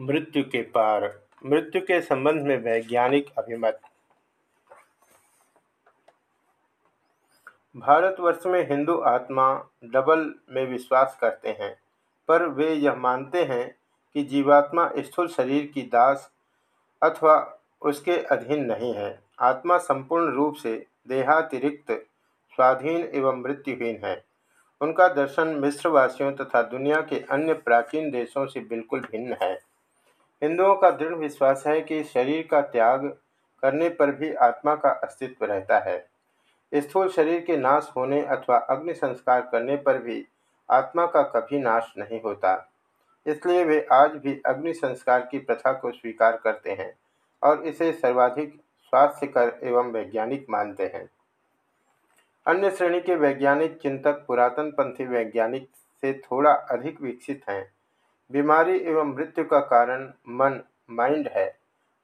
मृत्यु के पार, मृत्यु के संबंध में वैज्ञानिक अभिमत। भारतवर्ष में हिंदू आत्मा डबल में विश्वास करते हैं, पर वे यह मानते हैं कि जीवात्मा स्थूल शरीर की दास अथवा उसके अधीन नहीं है। आत्मा संपूर्ण रूप से देहातिरिक्त, स्वाधीन एवं मृत्युहीन है। उनका दर्शन मिश्रवासियों तथा दुनिया के अन्य प्राचीन देशों से बिल्कुल भिन्न है। हिंदुओं का दृढ़ विश्वास है कि शरीर का त्याग करने पर भी आत्मा का अस्तित्व रहता है। स्थूल शरीर के नाश होने अथवा अग्नि संस्कार करने पर भी आत्मा का कभी नाश नहीं होता। इसलिए वे आज भी अग्नि संस्कार की प्रथा को स्वीकार करते हैं और इसे सर्वाधिक स्वास्थ्यकर एवं वैज्ञानिक मानते हैं। अन्य श्रेणी के वैज्ञानिक चिंतक पुरातन पंथी वैज्ञानिक से थोड़ा अधिक विकसित हैं। बीमारी एवं मृत्यु का कारण मन माइंड है।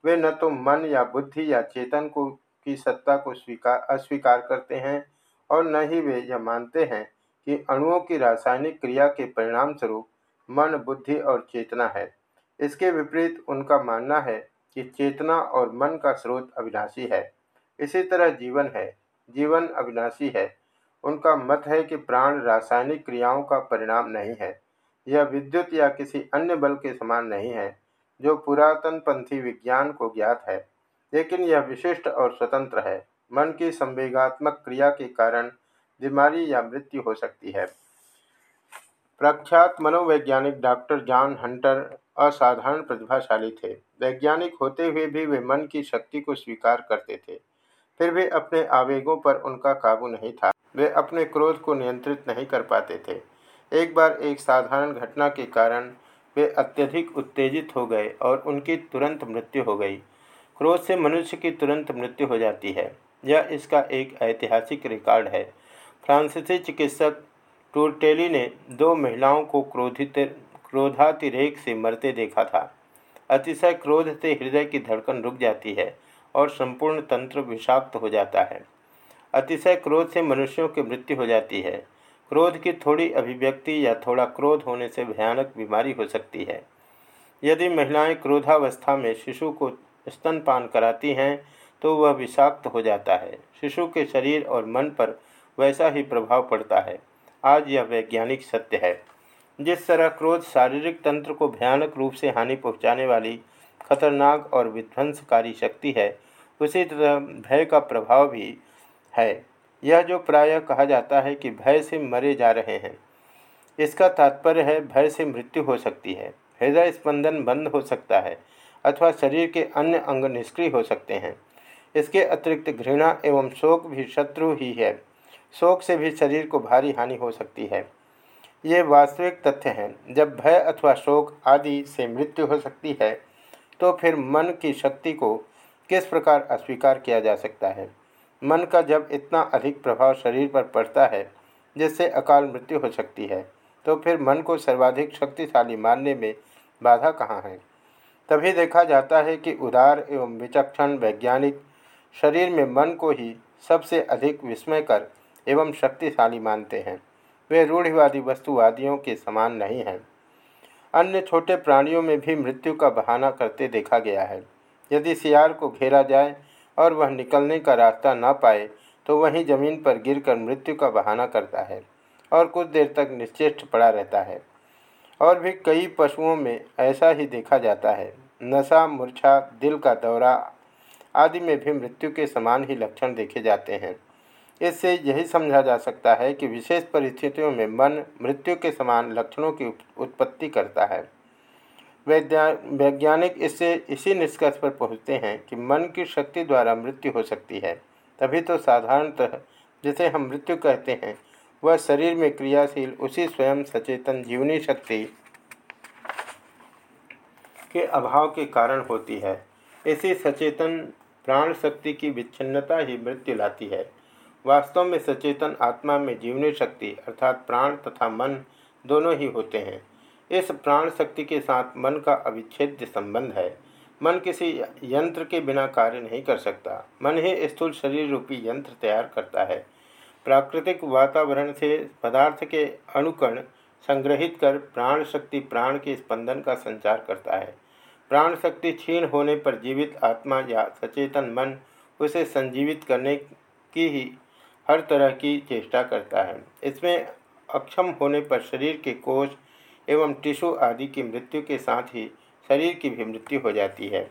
वे न तो मन या बुद्धि या चेतन को, की सत्ता को स्वीकार अस्वीकार करते हैं, और न ही वे यह मानते हैं कि अणुओं की रासायनिक क्रिया के परिणाम स्वरूप मन, बुद्धि और चेतना है। इसके विपरीत उनका मानना है कि चेतना और मन का स्रोत अविनाशी है। इसी तरह जीवन है। जीवन अविनाशी है। उनका मत है कि प्राण रासायनिक क्रियाओं का परिणाम नहीं है। यह विद्युत या किसी अन्य बल के समान नहीं है, जो पुरातन पंथी विज्ञान को ज्ञात है, लेकिन यह विशिष्ट और स्वतंत्र है। मन की संवेगात्मक क्रिया के कारण बीमारी या मृत्यु हो सकती है। प्रख्यात मनोवैज्ञानिक डॉक्टर जॉन हंटर असाधारण प्रतिभाशाली थे। वैज्ञानिक होते हुए भी वे मन की शक्ति को स्वीकार करते थे। फिर भी अपने आवेगों पर उनका काबू नहीं था। वे अपने क्रोध को नियंत्रित नहीं कर पाते थे। एक बार एक साधारण घटना के कारण वे अत्यधिक उत्तेजित हो गए और उनकी तुरंत मृत्यु हो गई। क्रोध से मनुष्य की तुरंत मृत्यु हो जाती है। यह इसका एक ऐतिहासिक रिकॉर्ड है। फ्रांसीसी चिकित्सक टूरटेली ने दो महिलाओं को क्रोधित, क्रोधातिरेक से मरते देखा था। अतिशय क्रोध से हृदय की धड़कन रुक जाती है और संपूर्ण तंत्र विषाक्त हो जाता है। अतिशय क्रोध से मनुष्यों की मृत्यु हो जाती है। क्रोध की थोड़ी अभिव्यक्ति या थोड़ा क्रोध होने से भयानक बीमारी हो सकती है। यदि महिलाएँ क्रोधावस्था में शिशु को स्तनपान कराती हैं तो वह विषाक्त हो जाता है। शिशु के शरीर और मन पर वैसा ही प्रभाव पड़ता है। आज यह वैज्ञानिक सत्य है। जिस तरह क्रोध शारीरिक तंत्र को भयानक रूप से हानि पहुँचाने वाली खतरनाक और विध्वंसकारी शक्ति है, उसी तरह भय का प्रभाव भी है। यह जो प्रायः कहा जाता है कि भय से मरे जा रहे हैं। इसका तात्पर्य है, भय से मृत्यु हो सकती है। हृदय स्पंदन बंद हो सकता है अथवा शरीर के अन्य अंग निष्क्रिय हो सकते हैं। इसके अतिरिक्त घृणा एवं शोक भी शत्रु ही है। शोक से भी शरीर को भारी हानि हो सकती है। ये वास्तविक तथ्य हैं। जब भय अथवा शोक आदि से मृत्यु हो सकती है तो फिर मन की शक्ति को किस प्रकार अस्वीकार किया जा सकता है? मन का जब इतना अधिक प्रभाव शरीर पर पड़ता है, जिससे अकाल मृत्यु हो सकती है तो फिर मन को सर्वाधिक शक्तिशाली मानने में बाधा कहाँ है? तभी देखा जाता है कि उदार एवं विचक्षण वैज्ञानिक शरीर में मन को ही सबसे अधिक विस्मयकर एवं शक्तिशाली मानते हैं। वे रूढ़िवादी वस्तुवादियों के समान नहीं हैं। अन्य छोटे प्राणियों में भी मृत्यु का बहाना करते देखा गया है। यदि सियार को घेरा जाए और वह निकलने का रास्ता न पाए तो वहीं ज़मीन पर गिरकर मृत्यु का बहाना करता है और कुछ देर तक निश्चेष्ट पड़ा रहता है। और भी कई पशुओं में ऐसा ही देखा जाता है। नशा, मूर्छा, दिल का दौरा आदि में भी मृत्यु के समान ही लक्षण देखे जाते हैं। इससे यही समझा जा सकता है कि विशेष परिस्थितियों में मन मृत्यु के समान लक्षणों की उत्पत्ति करता है। वैज्ञानिक इससे इसी निष्कर्ष पर पहुँचते हैं कि मन की शक्ति द्वारा मृत्यु हो सकती है। तभी तो साधारणतः, जिसे हम मृत्यु कहते हैं, वह शरीर में क्रियाशील उसी स्वयं सचेतन जीवनी शक्ति के अभाव के कारण होती है। इसी सचेतन प्राण शक्ति की विच्छिन्नता ही मृत्यु लाती है। वास्तव में सचेतन आत्मा में जीवनी शक्ति अर्थात प्राण तथा मन दोनों ही होते हैं। इस प्राण शक्ति के साथ मन का अविच्छेद्य संबंध है। मन किसी यंत्र के बिना कार्य नहीं कर सकता। मन ही स्थूल शरीर रूपी यंत्र तैयार करता है। प्राकृतिक वातावरण से पदार्थ के अनुकरण संग्रहित कर प्राण शक्ति प्राण के स्पंदन का संचार करता है। प्राण शक्ति क्षीण होने पर जीवित आत्मा या सचेतन मन उसे संजीवित करने की ही हर तरह की चेष्टा करता है। इसमें अक्षम होने पर शरीर के कोष एवं टिश्यू आदि की मृत्यु के साथ ही शरीर की भी मृत्यु हो जाती है।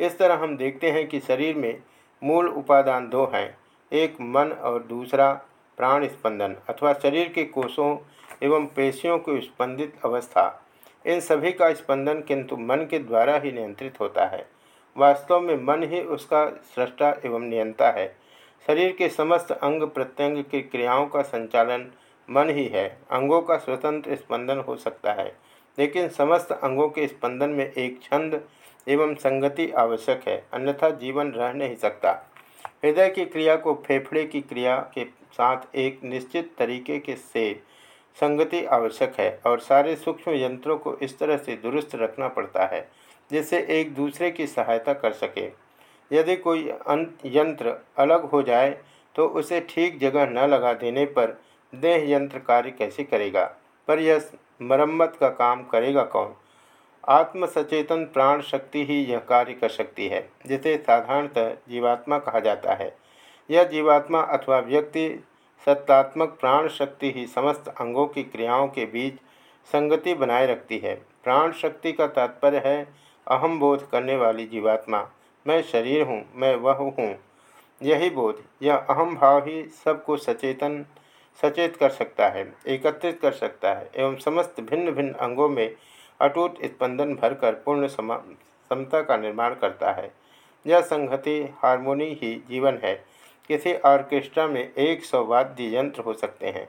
इस तरह हम देखते हैं कि शरीर में मूल उपादान दो हैं, एक मन और दूसरा प्राण स्पंदन अथवा शरीर के कोषों एवं पेशियों की स्पंदित अवस्था। इन सभी का स्पंदन किंतु मन के द्वारा ही नियंत्रित होता है। वास्तव में मन ही उसका सृष्टा एवं नियंता है। शरीर के समस्त अंग प्रत्यंग की क्रियाओं का संचालन मन ही है। अंगों का स्वतंत्र स्पंदन हो सकता है, लेकिन समस्त अंगों के स्पंदन में एक छंद एवं संगति आवश्यक है, अन्यथा जीवन रह नहीं सकता। हृदय की क्रिया को फेफड़े की क्रिया के साथ एक निश्चित तरीके के से संगति आवश्यक है और सारे सूक्ष्म यंत्रों को इस तरह से दुरुस्त रखना पड़ता है, जिससे एक दूसरे की सहायता कर सके। यदि कोई यंत्र अलग हो जाए तो उसे ठीक जगह न लगा देने पर देह यंत्र कार्य कैसे करेगा? पर यह मरम्मत का काम करेगा कौन? आत्मसचेतन प्राण शक्ति ही यह कार्य कर सकती है, जिसे साधारणतः जीवात्मा कहा जाता है। यह जीवात्मा अथवा व्यक्ति सत्तात्मक प्राण शक्ति ही समस्त अंगों की क्रियाओं के बीच संगति बनाए रखती है। प्राण शक्ति का तात्पर्य है, अहम बोध करने वाली जीवात्मा। मैं शरीर हूँ, मैं वह हूँ। यही बोध, यह अहम भाव ही सबको सचेतन सचेत कर सकता है, एकत्रित कर सकता है, एवं समस्त भिन्न भिन्न अंगों में अटूट स्पंदन भरकर पूर्ण समता का निर्माण करता है। यह संहति हारमोनी ही जीवन है। किसी ऑर्केस्ट्रा में एक सौ वाद्य यंत्र हो सकते हैं।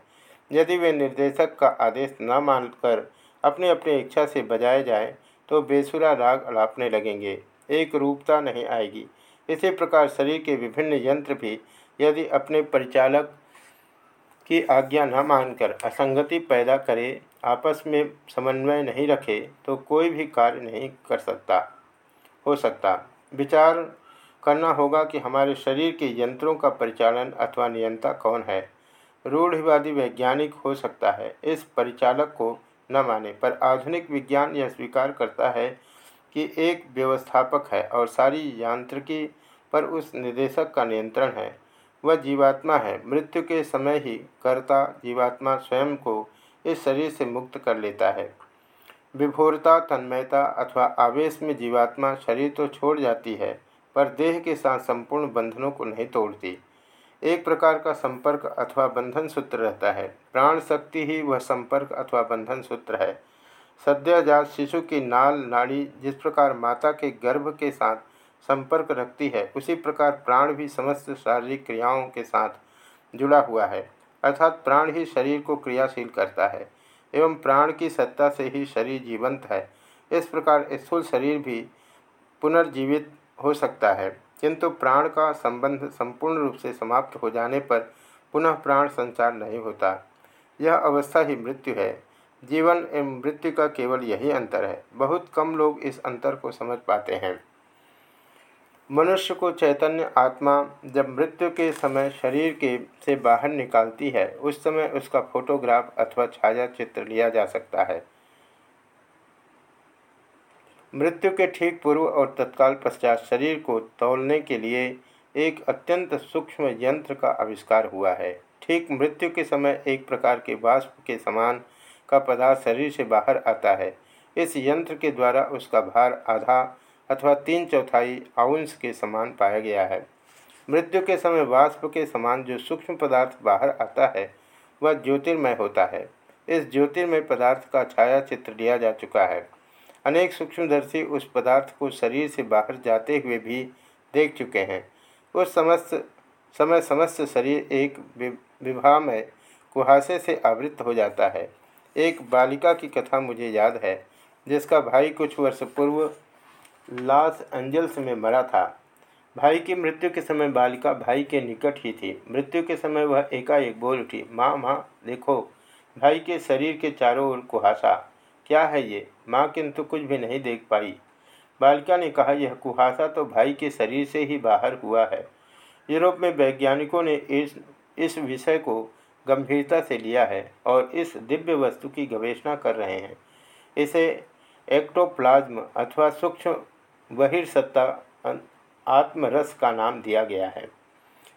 यदि वे निर्देशक का आदेश न मानकर अपनी अपनी इच्छा से बजाए जाए तो बेसुरा राग अलापने लगेंगे। एक रूपता नहीं आएगी। इसी प्रकार शरीर के विभिन्न यंत्र भी यदि अपने परिचालक की आज्ञा न मानकर असंगति पैदा करे, आपस में समन्वय नहीं रखे तो कोई भी कार्य नहीं कर सकता, हो सकता। विचार करना होगा कि हमारे शरीर के यंत्रों का परिचालन अथवा नियंता कौन है। रूढ़िवादी वैज्ञानिक हो सकता है, इस परिचालक को न माने, पर आधुनिक विज्ञान यह स्वीकार करता है कि एक व्यवस्थापक है और सारी यांत्रिकी पर उस निदेशक का नियंत्रण है। वह जीवात्मा है। मृत्यु के समय ही कर्ता जीवात्मा स्वयं को इस शरीर से मुक्त कर लेता है। विभोरता, तन्मयता अथवा आवेश में जीवात्मा शरीर तो छोड़ जाती है, पर देह के साथ संपूर्ण बंधनों को नहीं तोड़ती। एक प्रकार का संपर्क अथवा बंधन सूत्र रहता है। प्राण शक्ति ही वह संपर्क अथवा बंधन सूत्र है। सद्याजात शिशु की नाल नाड़ी जिस प्रकार माता के गर्भ के साथ संपर्क रखती है। उसी प्रकार प्राण भी समस्त शारीरिक क्रियाओं के साथ जुड़ा हुआ है। अर्थात प्राण ही शरीर को क्रियाशील करता है एवं प्राण की सत्ता से ही शरीर जीवंत है। इस प्रकार स्थूल शरीर भी पुनर्जीवित हो सकता है। किंतु प्राण का संबंध संपूर्ण रूप से समाप्त हो जाने पर पुनः प्राण संचार नहीं होता। यह अवस्था ही मृत्यु है। जीवन एवं मृत्यु का केवल यही अंतर है। बहुत कम लोग इस अंतर को समझ पाते हैं। मनुष्य को चैतन्य आत्मा जब मृत्यु के समय शरीर के से बाहर निकालती है, उस समय उसका फोटोग्राफ अथवा छाया चित्र लिया जा सकता है। मृत्यु के ठीक पूर्व और तत्काल पश्चात शरीर को तौलने के लिए एक अत्यंत सूक्ष्म यंत्र का आविष्कार हुआ है। ठीक मृत्यु के समय एक प्रकार के वाष्प के समान का पदार्थ शरीर से बाहर आता है। इस यंत्र के द्वारा उसका भार आधा अथवा तीन चौथाई आउंस के समान पाया गया है। मृत्यु के समय वाष्प के समान जो सूक्ष्म पदार्थ बाहर आता है, वह ज्योतिर्मय होता है। इस ज्योतिर्मय पदार्थ का छाया चित्र लिया जा चुका है। अनेक सूक्ष्मदर्शी उस पदार्थ को शरीर से बाहर जाते हुए भी देख चुके हैं। उस समस्त, समय समस्त शरीर एक विवाह में कुहासे से आवृत हो जाता है। एक बालिका की कथा मुझे याद है, जिसका भाई कुछ वर्ष पूर्व लॉस एंजल्स में मरा था। भाई की मृत्यु के समय बालिका भाई के निकट ही थी। मृत्यु के समय वह एकाएक बोल उठी, माँ माँ, देखो, भाई के शरीर के चारों ओर कुहासा। क्या है ये? माँ किंतु कुछ भी नहीं देख पाई। बालिका ने कहा, यह कुहासा तो भाई के शरीर से ही बाहर हुआ है। यूरोप में वैज्ञानिकों ने इस इस विषय को गंभीरता से लिया है और इस दिव्य वस्तु की गवेषणा कर रहे हैं। इसे एक्टोप्लाज्म अथवा सूक्ष्म बहिर्सत्ता आत्मरस का नाम दिया गया है।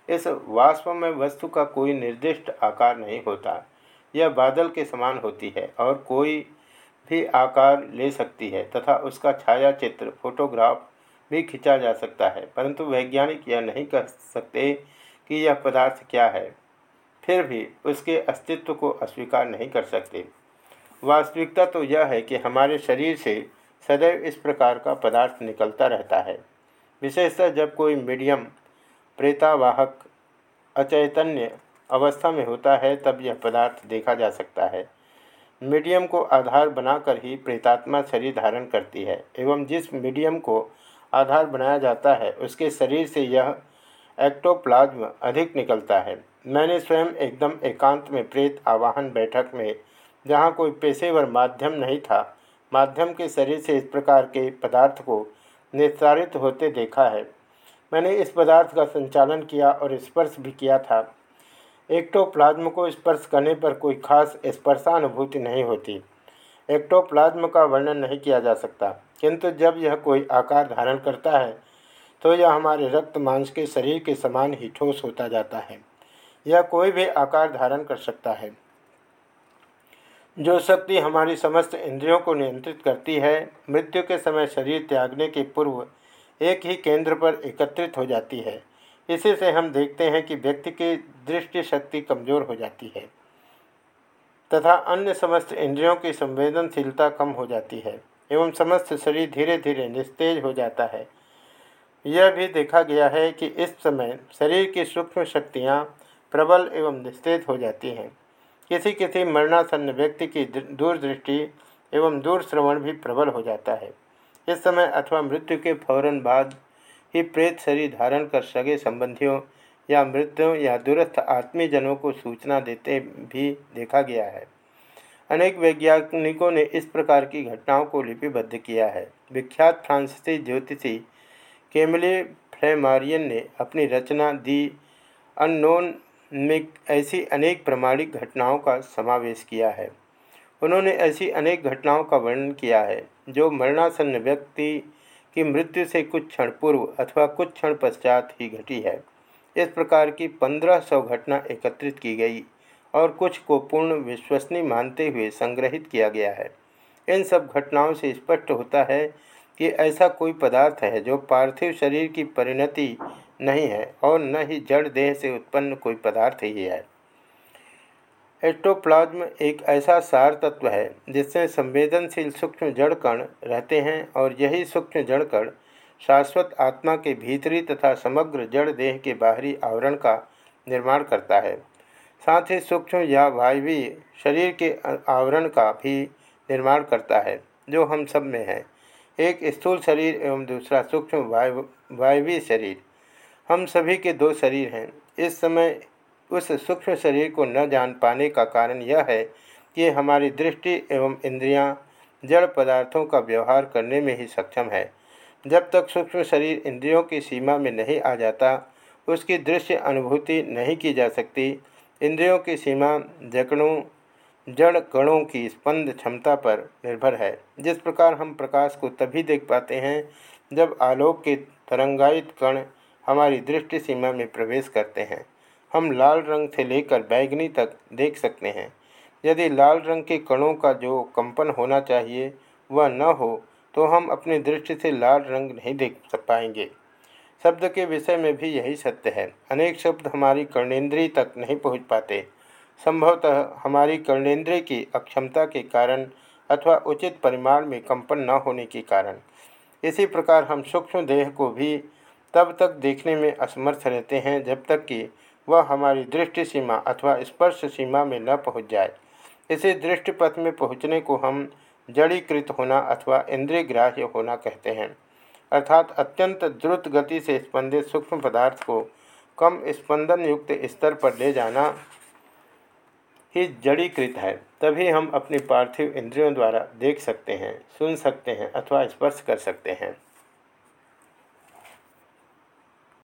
इस वाष्प में वस्तु का कोई निर्दिष्ट आकार नहीं होता। यह बादल के समान होती है और कोई भी आकार ले सकती है तथा उसका छाया चित्र फोटोग्राफ भी खींचा जा सकता है। परंतु वैज्ञानिक यह नहीं कह सकते कि यह पदार्थ क्या है। फिर भी उसके अस्तित्व को अस्वीकार नहीं कर सकते। वास्तविकता तो यह है कि हमारे शरीर से सदैव इस प्रकार का पदार्थ निकलता रहता है। विशेषतः जब कोई मीडियम, प्रेतावाहक, अचैतन्य अवस्था में होता है, तब यह पदार्थ देखा जा सकता है। मीडियम को आधार बनाकर ही प्रेतात्मा शरीर धारण करती है, एवं जिस मीडियम को आधार बनाया जाता है, उसके शरीर से यह एक्टोप्लाज्म अधिक निकलता है। मैंने स्वयं एकदम एकांत में प्रेत आवाहन बैठक में, जहाँ कोई पेशेवर माध्यम नहीं था माध्यम के शरीर से इस प्रकार के पदार्थ को निस्तारित होते देखा है। मैंने इस पदार्थ का संचालन किया और स्पर्श भी किया था। एक्टोप्लाज्म को स्पर्श करने पर कोई खास स्पर्शानुभूति नहीं होती। एक्टोप्लाज्म का वर्णन नहीं किया जा सकता, किंतु जब यह कोई आकार धारण करता है तो यह हमारे रक्त मांस के शरीर के समान ही ठोस होता जाता है। यह कोई भी आकार धारण कर सकता है। जो शक्ति हमारी समस्त इंद्रियों को नियंत्रित करती है, मृत्यु के समय शरीर त्यागने के पूर्व एक ही केंद्र पर एकत्रित हो जाती है। इसी से हम देखते हैं कि व्यक्ति की दृष्टि शक्ति कमज़ोर हो जाती है तथा अन्य समस्त इंद्रियों की संवेदनशीलता कम हो जाती है एवं समस्त शरीर धीरे धीरे निस्तेज हो जाता है। यह भी देखा गया है कि इस समय शरीर की सूक्ष्म शक्तियाँ प्रबल एवं निस्तेज हो जाती हैं। किसी किसी मरणासन्न व्यक्ति की दूरदृष्टि एवं दूर श्रवण भी प्रबल हो जाता है। इस समय अथवा मृत्यु के फ़ौरन बाद ही प्रेत शरीर धारण कर सगे संबंधियों या मृत्यों या दूरस्थ आत्मीयजनों को सूचना देते भी देखा गया है। अनेक वैज्ञानिकों ने इस प्रकार की घटनाओं को लिपिबद्ध किया है। विख्यात फ्रांसीसी ज्योतिषी केमले फ्लेमारियन ने अपनी रचना दी अननोन में ऐसी अनेक प्रमाणिक घटनाओं का समावेश किया है। उन्होंने ऐसी अनेक घटनाओं का वर्णन किया है, जो मरणासन्न व्यक्ति की मृत्यु से कुछ क्षण पूर्व अथवा कुछ क्षण पश्चात ही घटी है। इस प्रकार की पंद्रह सौ घटना एकत्रित की गई और कुछ को पूर्ण विश्वसनीय मानते हुए संग्रहित किया गया है। इन सब घटनाओं से स्पष्ट होता है कि ऐसा कोई पदार्थ है जो पार्थिव शरीर की परिणति नहीं है और न ही जड़ देह से उत्पन्न कोई पदार्थ ही है। एस्टोप्लाज्म एक ऐसा सार तत्व है जिसमें संवेदनशील सूक्ष्म जड़ कण रहते हैं और यही सूक्ष्म जड़ कण शाश्वत आत्मा के भीतरी तथा समग्र जड़ देह के बाहरी आवरण का निर्माण करता है। साथ ही सूक्ष्म या वायवी शरीर के आवरण का भी निर्माण करता है, जो हम सब में है। एक स्थूल शरीर एवं दूसरा सूक्ष्म वायु, वायवी शरीर। हम सभी के दो शरीर हैं। इस समय उस सूक्ष्म शरीर को न जान पाने का कारण यह है कि हमारी दृष्टि एवं इंद्रियाँ जड़ पदार्थों का व्यवहार करने में ही सक्षम है। जब तक सूक्ष्म शरीर इंद्रियों की सीमा में नहीं आ जाता, उसकी दृश्य अनुभूति नहीं की जा सकती। इंद्रियों की सीमा जकड़ों जड़ कणों की स्पंद क्षमता पर निर्भर है। जिस प्रकार हम प्रकाश को तभी देख पाते हैं जब आलोक के तरंगायित कण हमारी दृष्टि सीमा में प्रवेश करते हैं। हम लाल रंग से लेकर बैगनी तक देख सकते हैं। यदि लाल रंग के कणों का जो कंपन होना चाहिए वह न हो तो हम अपनी दृष्टि से लाल रंग नहीं देख पाएँगे। शब्द के विषय में भी यही सत्य है। अनेक शब्द हमारी कर्णेंद्रिय तक नहीं पहुँच पाते। संभवतः हमारी कर्णेंद्रिय की अक्षमता के कारण अथवा उचित परिमाण में कंपन न होने के कारण। इसी प्रकार हम सूक्ष्म देह को भी तब तक देखने में असमर्थ रहते हैं जब तक कि वह हमारी दृष्टि सीमा अथवा स्पर्श सीमा में न पहुँच जाए। इसी दृष्टिपथ में पहुँचने को हम जड़ीकृत होना अथवा इंद्रिय ग्राह्य होना कहते हैं। अर्थात अत्यंत द्रुत गति से स्पंदित सूक्ष्म पदार्थ को कम स्पंदन युक्त स्तर पर ले जाना ही जड़ीकृत है। तभी हम अपनी पार्थिव इंद्रियों द्वारा देख सकते हैं, सुन सकते हैं अथवा स्पर्श कर सकते हैं।